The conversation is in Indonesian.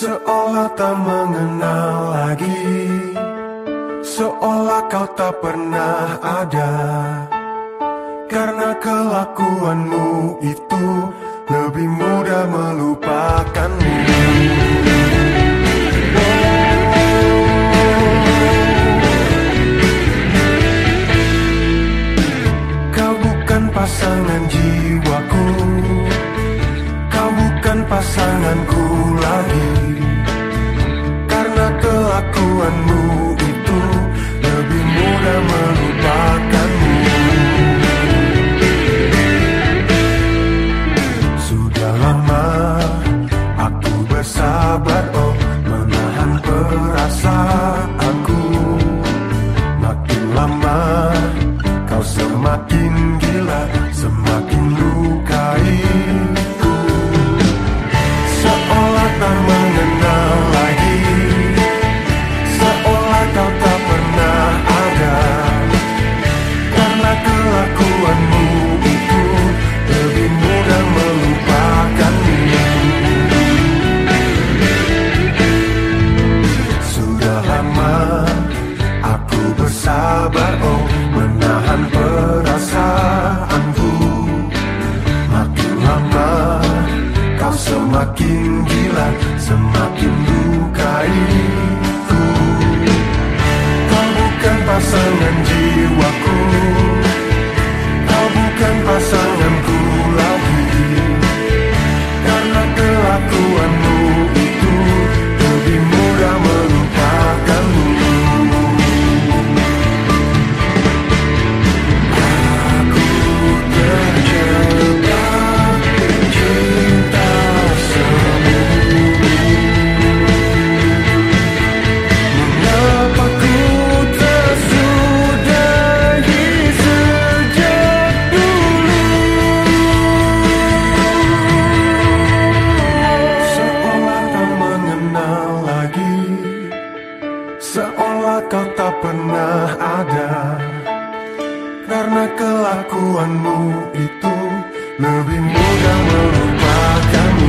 Seolah tak mengenal lagi. Seolah kau tak pernah ada. Karena kelakuanmu itu Lebih mudah melupakanmu. Kau bukan pasangan jiwaku pasanganku lagi. Karena kelakuanmu itu Lebih mudah melupakanmu. Sudah lama aku bersabar oh Menahan perasaanku. Makin lama kau semakin gila semakin gila Semakin lukaiku Kau saat kau tak pernah ada. Karena kelakuanmu itu Lebih mudah melupakan.